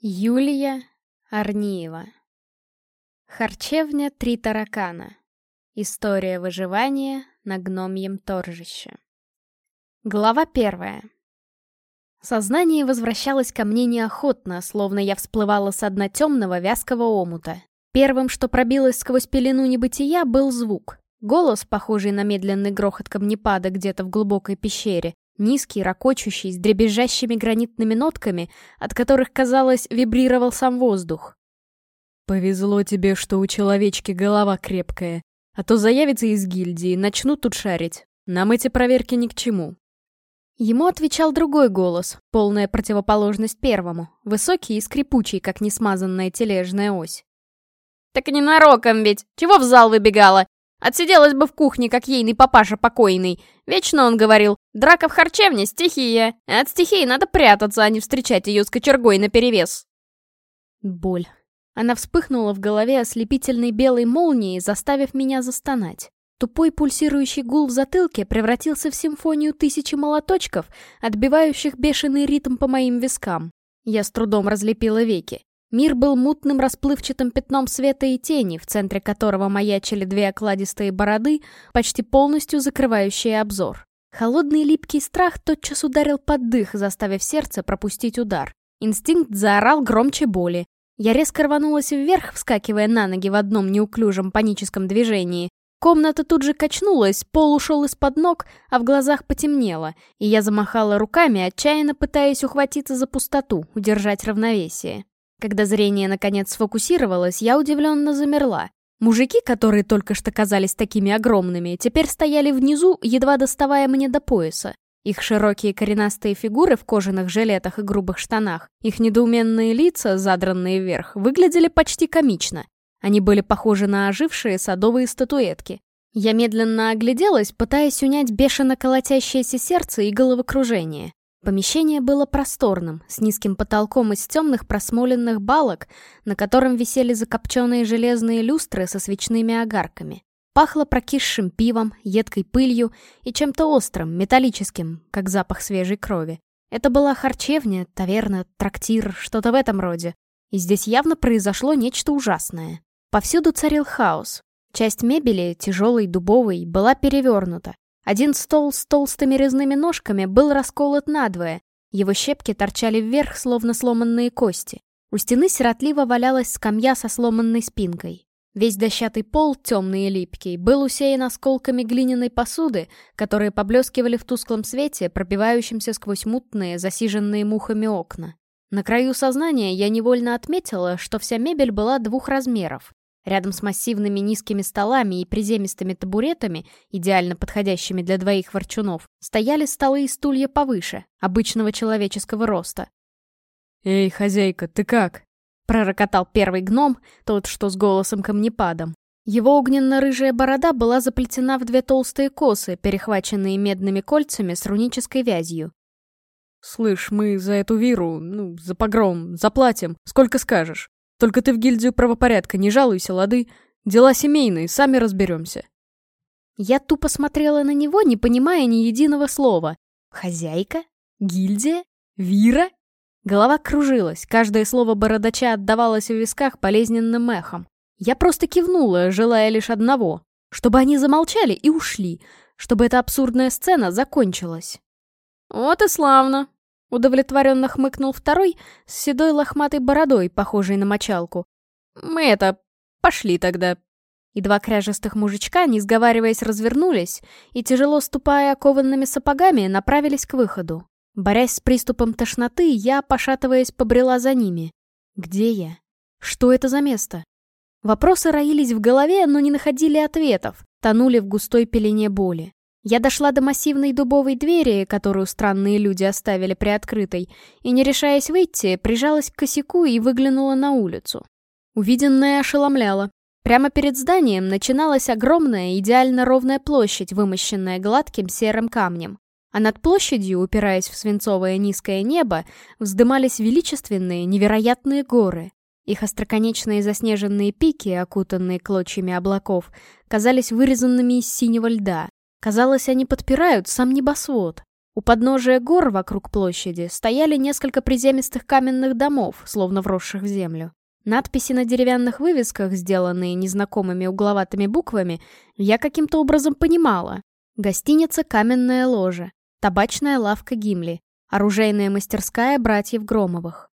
Юлия Арниева Харчевня «Три таракана». История выживания на гномьем торжище. Глава первая. Сознание возвращалось ко мне неохотно, словно я всплывала с дна темного вязкого омута. Первым, что пробилось сквозь пелену небытия, был звук. Голос, похожий на медленный грохот камнепада где-то в глубокой пещере, Низкий, ракочущий, с дребезжащими гранитными нотками, от которых, казалось, вибрировал сам воздух. «Повезло тебе, что у человечки голова крепкая, а то заявится из гильдии, начнут тут шарить. Нам эти проверки ни к чему». Ему отвечал другой голос, полная противоположность первому, высокий и скрипучий, как несмазанная тележная ось. «Так ненароком ведь! Чего в зал выбегала? Отсиделась бы в кухне, как ейный папаша покойный. Вечно он говорил, драка в харчевне — стихия. От стихии надо прятаться, а не встречать ее с кочергой наперевес. Боль. Она вспыхнула в голове ослепительной белой молнией, заставив меня застонать. Тупой пульсирующий гул в затылке превратился в симфонию тысячи молоточков, отбивающих бешеный ритм по моим вискам. Я с трудом разлепила веки. Мир был мутным расплывчатым пятном света и тени, в центре которого маячили две окладистые бороды, почти полностью закрывающие обзор. Холодный липкий страх тотчас ударил под дых, заставив сердце пропустить удар. Инстинкт заорал громче боли. Я резко рванулась вверх, вскакивая на ноги в одном неуклюжем паническом движении. Комната тут же качнулась, пол ушел из-под ног, а в глазах потемнело, и я замахала руками, отчаянно пытаясь ухватиться за пустоту, удержать равновесие. Когда зрение наконец сфокусировалось, я удивленно замерла. Мужики, которые только что казались такими огромными, теперь стояли внизу, едва доставая мне до пояса. Их широкие коренастые фигуры в кожаных жилетах и грубых штанах, их недоуменные лица, задранные вверх, выглядели почти комично. Они были похожи на ожившие садовые статуэтки. Я медленно огляделась, пытаясь унять бешено колотящееся сердце и головокружение. Помещение было просторным, с низким потолком из темных просмоленных балок, на котором висели закопченные железные люстры со свечными огарками. Пахло прокисшим пивом, едкой пылью и чем-то острым, металлическим, как запах свежей крови. Это была харчевня, таверна, трактир, что-то в этом роде. И здесь явно произошло нечто ужасное. Повсюду царил хаос. Часть мебели, тяжелой, дубовой, была перевернута. Один стол с толстыми резными ножками был расколот надвое, его щепки торчали вверх, словно сломанные кости. У стены сиротливо валялась скамья со сломанной спинкой. Весь дощатый пол, темный и липкий, был усеян осколками глиняной посуды, которые поблескивали в тусклом свете, пробивающемся сквозь мутные, засиженные мухами окна. На краю сознания я невольно отметила, что вся мебель была двух размеров. Рядом с массивными низкими столами и приземистыми табуретами, идеально подходящими для двоих ворчунов, стояли столы и стулья повыше, обычного человеческого роста. «Эй, хозяйка, ты как?» — пророкотал первый гном, тот, что с голосом камнепадом. Его огненно-рыжая борода была заплетена в две толстые косы, перехваченные медными кольцами с рунической вязью. «Слышь, мы за эту виру, ну, за погром, заплатим, сколько скажешь». Только ты в гильдию правопорядка не жалуйся, лады. Дела семейные, сами разберемся. Я тупо смотрела на него, не понимая ни единого слова. Хозяйка? Гильдия? Вира? Голова кружилась, каждое слово бородача отдавалось в висках болезненным эхом. Я просто кивнула, желая лишь одного. Чтобы они замолчали и ушли. Чтобы эта абсурдная сцена закончилась. «Вот и славно», Удовлетворенно хмыкнул второй с седой лохматой бородой, похожей на мочалку. «Мы это... пошли тогда». И два кряжестых мужичка, не сговариваясь, развернулись и, тяжело ступая окованными сапогами, направились к выходу. Борясь с приступом тошноты, я, пошатываясь, побрела за ними. Где я? Что это за место? Вопросы роились в голове, но не находили ответов, тонули в густой пелене боли. Я дошла до массивной дубовой двери, которую странные люди оставили приоткрытой, и, не решаясь выйти, прижалась к косяку и выглянула на улицу. Увиденное ошеломляло. Прямо перед зданием начиналась огромная, идеально ровная площадь, вымощенная гладким серым камнем. А над площадью, упираясь в свинцовое низкое небо, вздымались величественные, невероятные горы. Их остроконечные заснеженные пики, окутанные клочьями облаков, казались вырезанными из синего льда. Казалось, они подпирают сам небосвод. У подножия гор вокруг площади стояли несколько приземистых каменных домов, словно вросших в землю. Надписи на деревянных вывесках, сделанные незнакомыми угловатыми буквами, я каким-то образом понимала. Гостиница «Каменная ложа», табачная лавка Гимли, оружейная мастерская братьев Громовых.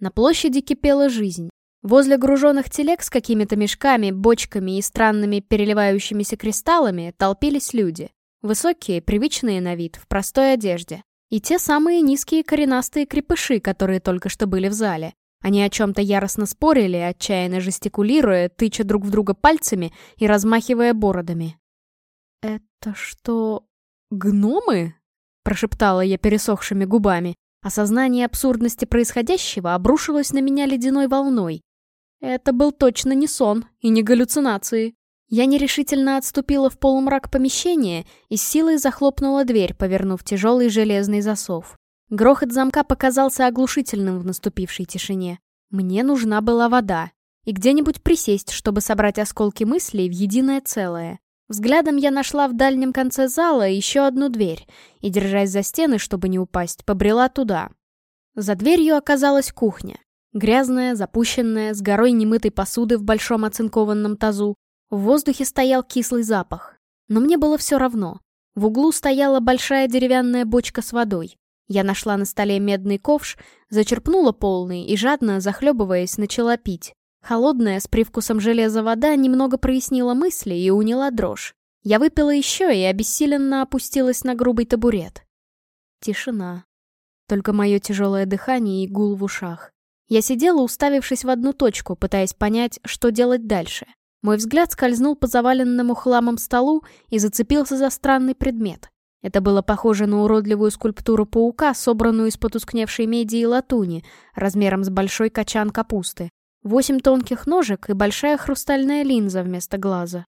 На площади кипела жизнь. Возле груженных телег с какими-то мешками, бочками и странными переливающимися кристаллами толпились люди. Высокие, привычные на вид, в простой одежде. И те самые низкие коренастые крепыши, которые только что были в зале. Они о чем-то яростно спорили, отчаянно жестикулируя, тыча друг в друга пальцами и размахивая бородами. «Это что, гномы?» — прошептала я пересохшими губами. Осознание абсурдности происходящего обрушилось на меня ледяной волной. Это был точно не сон и не галлюцинации. Я нерешительно отступила в полумрак помещения и с силой захлопнула дверь, повернув тяжелый железный засов. Грохот замка показался оглушительным в наступившей тишине. Мне нужна была вода. И где-нибудь присесть, чтобы собрать осколки мыслей в единое целое. Взглядом я нашла в дальнем конце зала еще одну дверь и, держась за стены, чтобы не упасть, побрела туда. За дверью оказалась кухня. Грязная, запущенная, с горой немытой посуды в большом оцинкованном тазу. В воздухе стоял кислый запах. Но мне было все равно. В углу стояла большая деревянная бочка с водой. Я нашла на столе медный ковш, зачерпнула полный и, жадно захлебываясь, начала пить. Холодная, с привкусом железа вода немного прояснила мысли и уняла дрожь. Я выпила еще и обессиленно опустилась на грубый табурет. Тишина. Только мое тяжелое дыхание и гул в ушах. Я сидела, уставившись в одну точку, пытаясь понять, что делать дальше. Мой взгляд скользнул по заваленному хламом столу и зацепился за странный предмет. Это было похоже на уродливую скульптуру паука, собранную из потускневшей меди и латуни, размером с большой качан капусты. Восемь тонких ножек и большая хрустальная линза вместо глаза.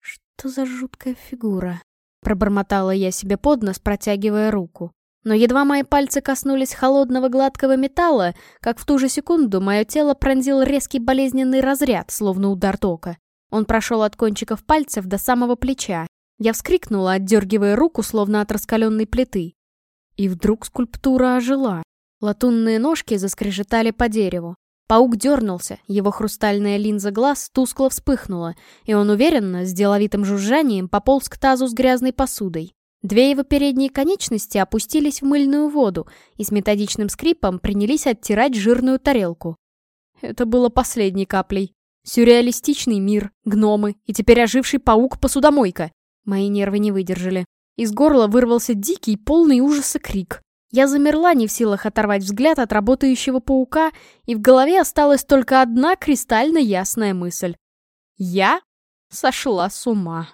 «Что за жуткая фигура?» Пробормотала я себе под нос, протягивая руку. Но едва мои пальцы коснулись холодного гладкого металла, как в ту же секунду мое тело пронзил резкий болезненный разряд, словно удар тока. Он прошел от кончиков пальцев до самого плеча, я вскрикнула, отдергивая руку, словно от раскаленной плиты. И вдруг скульптура ожила. Латунные ножки заскрежетали по дереву. Паук дернулся, его хрустальная линза глаз тускло вспыхнула, и он уверенно, с деловитым жужжанием, пополз к тазу с грязной посудой. Две его передние конечности опустились в мыльную воду и с методичным скрипом принялись оттирать жирную тарелку. Это было последней каплей. Сюрреалистичный мир, гномы и теперь оживший паук-посудомойка. Мои нервы не выдержали. Из горла вырвался дикий, полный ужаса крик. Я замерла, не в силах оторвать взгляд от работающего паука, и в голове осталась только одна кристально ясная мысль. Я сошла с ума.